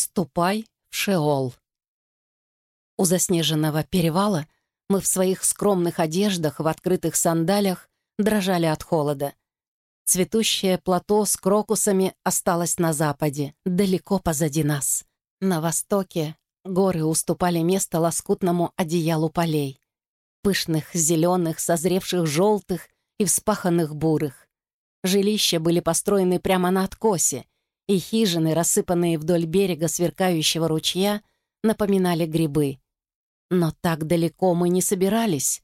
Ступай в Шеол. У заснеженного перевала мы в своих скромных одеждах, в открытых сандалях, дрожали от холода. Цветущее плато с крокусами осталось на западе, далеко позади нас. На востоке горы уступали место лоскутному одеялу полей. Пышных, зеленых, созревших желтых и вспаханных бурых. Жилища были построены прямо на откосе, и хижины, рассыпанные вдоль берега сверкающего ручья, напоминали грибы. Но так далеко мы не собирались.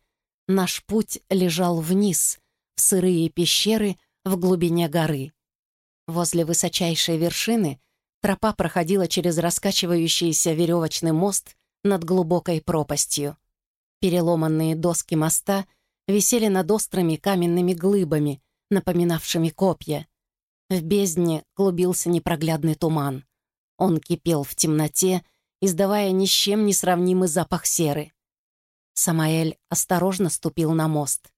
Наш путь лежал вниз, в сырые пещеры в глубине горы. Возле высочайшей вершины тропа проходила через раскачивающийся веревочный мост над глубокой пропастью. Переломанные доски моста висели над острыми каменными глыбами, напоминавшими копья. В бездне клубился непроглядный туман. Он кипел в темноте, издавая ни с чем не сравнимый запах серы. Самаэль осторожно ступил на мост.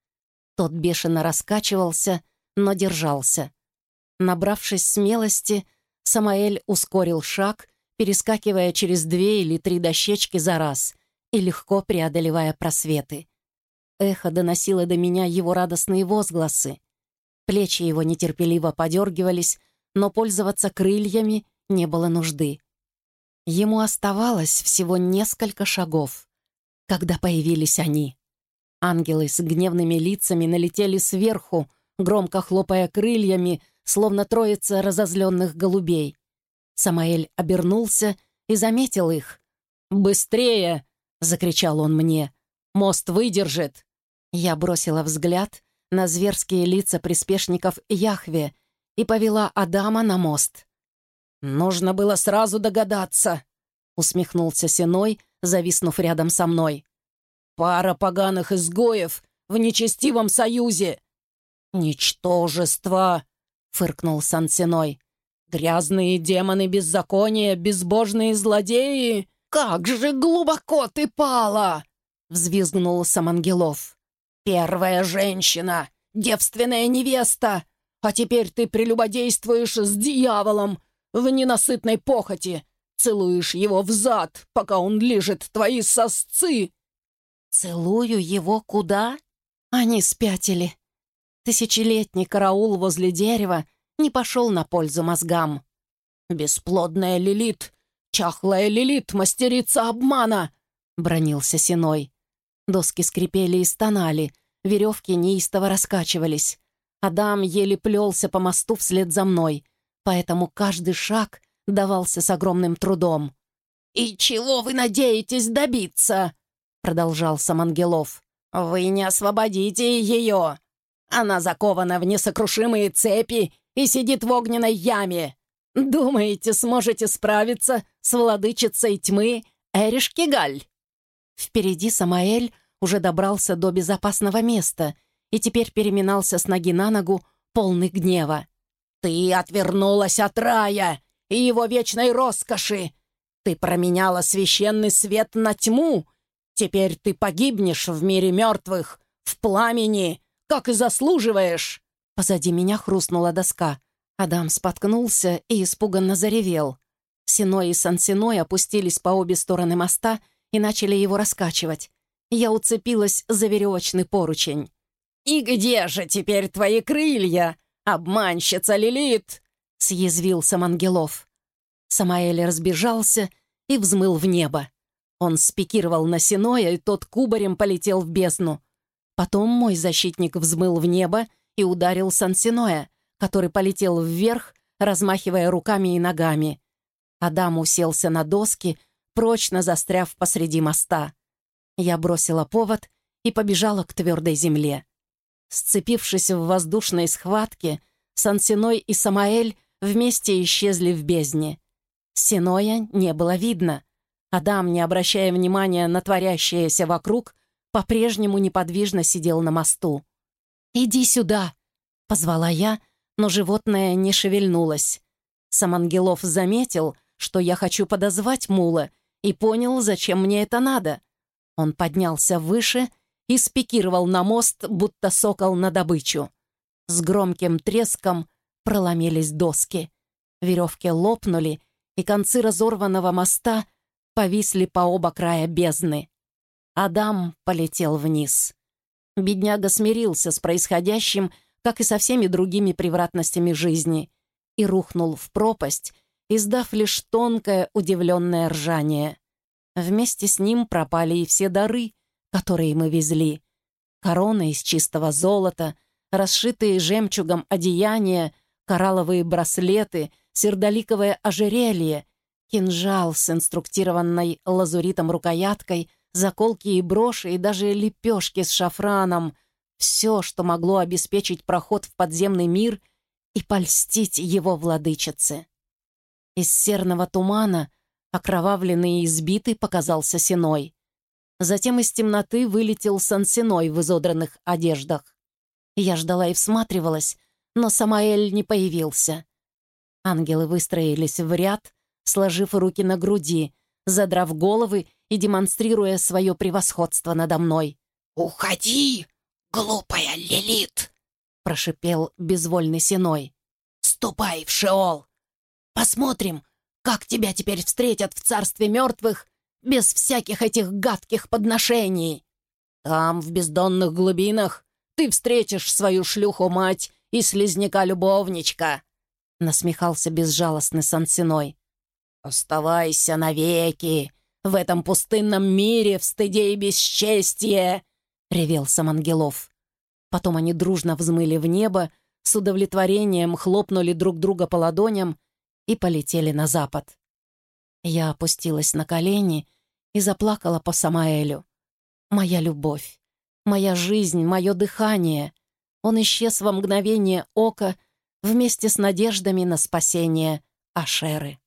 Тот бешено раскачивался, но держался. Набравшись смелости, Самаэль ускорил шаг, перескакивая через две или три дощечки за раз и легко преодолевая просветы. Эхо доносило до меня его радостные возгласы. Плечи его нетерпеливо подергивались, но пользоваться крыльями не было нужды. Ему оставалось всего несколько шагов, когда появились они. Ангелы с гневными лицами налетели сверху, громко хлопая крыльями, словно троица разозленных голубей. Самаэль обернулся и заметил их. «Быстрее!» — закричал он мне. «Мост выдержит!» Я бросила взгляд на зверские лица приспешников Яхве и повела Адама на мост. «Нужно было сразу догадаться», — усмехнулся Синой, зависнув рядом со мной. «Пара поганых изгоев в нечестивом союзе!» «Ничтожество!» — фыркнул Сансиной. «Грязные демоны беззакония, безбожные злодеи! Как же глубоко ты пала!» — взвизгнул Самангелов. Первая женщина, девственная невеста, а теперь ты прелюбодействуешь с дьяволом в ненасытной похоти, целуешь его в зад, пока он лежит твои сосцы. Целую его куда? Они спятили. Тысячелетний караул возле дерева не пошел на пользу мозгам. «Бесплодная Лилит, чахлая Лилит, мастерица обмана!» — бронился Синой. Доски скрипели и стонали, веревки неистово раскачивались. Адам еле плелся по мосту вслед за мной, поэтому каждый шаг давался с огромным трудом. «И чего вы надеетесь добиться?» — продолжал Самангелов. «Вы не освободите ее. Она закована в несокрушимые цепи и сидит в огненной яме. Думаете, сможете справиться с владычицей тьмы Эришкигаль?» Впереди Самаэль уже добрался до безопасного места и теперь переминался с ноги на ногу, полный гнева. «Ты отвернулась от рая и его вечной роскоши! Ты променяла священный свет на тьму! Теперь ты погибнешь в мире мертвых, в пламени, как и заслуживаешь!» Позади меня хрустнула доска. Адам споткнулся и испуганно заревел. Синой и Сансиной опустились по обе стороны моста — и начали его раскачивать. Я уцепилась за веревочный поручень. «И где же теперь твои крылья, обманщица Лилит?» — съязвил Самангелов. Самаэль разбежался и взмыл в небо. Он спикировал на Синоя, и тот кубарем полетел в бездну. Потом мой защитник взмыл в небо и ударил Сансиноя, который полетел вверх, размахивая руками и ногами. Адам уселся на доски прочно застряв посреди моста. Я бросила повод и побежала к твердой земле. Сцепившись в воздушной схватке, Сансиной и Самаэль вместе исчезли в бездне. Синоя не было видно. Адам, не обращая внимания на творящееся вокруг, по-прежнему неподвижно сидел на мосту. «Иди сюда!» — позвала я, но животное не шевельнулось. Самангелов заметил, что я хочу подозвать мула, и понял, зачем мне это надо. Он поднялся выше и спикировал на мост, будто сокол на добычу. С громким треском проломились доски. Веревки лопнули, и концы разорванного моста повисли по оба края бездны. Адам полетел вниз. Бедняга смирился с происходящим, как и со всеми другими превратностями жизни, и рухнул в пропасть, издав лишь тонкое удивленное ржание. Вместе с ним пропали и все дары, которые мы везли. Короны из чистого золота, расшитые жемчугом одеяния, коралловые браслеты, сердоликовое ожерелье, кинжал с инструктированной лазуритом рукояткой, заколки и броши и даже лепешки с шафраном — все, что могло обеспечить проход в подземный мир и польстить его владычице. Из серного тумана, окровавленный и избитый, показался Синой. Затем из темноты вылетел Сансиной в изодранных одеждах. Я ждала и всматривалась, но Самаэль не появился. Ангелы выстроились в ряд, сложив руки на груди, задрав головы и демонстрируя свое превосходство надо мной. «Уходи, глупая Лилит!» — прошипел безвольный Синой. «Ступай в Шеол! Посмотрим, как тебя теперь встретят в царстве мертвых без всяких этих гадких подношений. Там, в бездонных глубинах, ты встретишь свою шлюху-мать и слизняка-любовничка!» — насмехался безжалостный Сансиной. «Оставайся навеки в этом пустынном мире в стыде и бесчестье!» — ревел Самангелов. Потом они дружно взмыли в небо, с удовлетворением хлопнули друг друга по ладоням и полетели на запад. Я опустилась на колени и заплакала по Самаэлю. Моя любовь, моя жизнь, мое дыхание. Он исчез во мгновение ока вместе с надеждами на спасение Ашеры.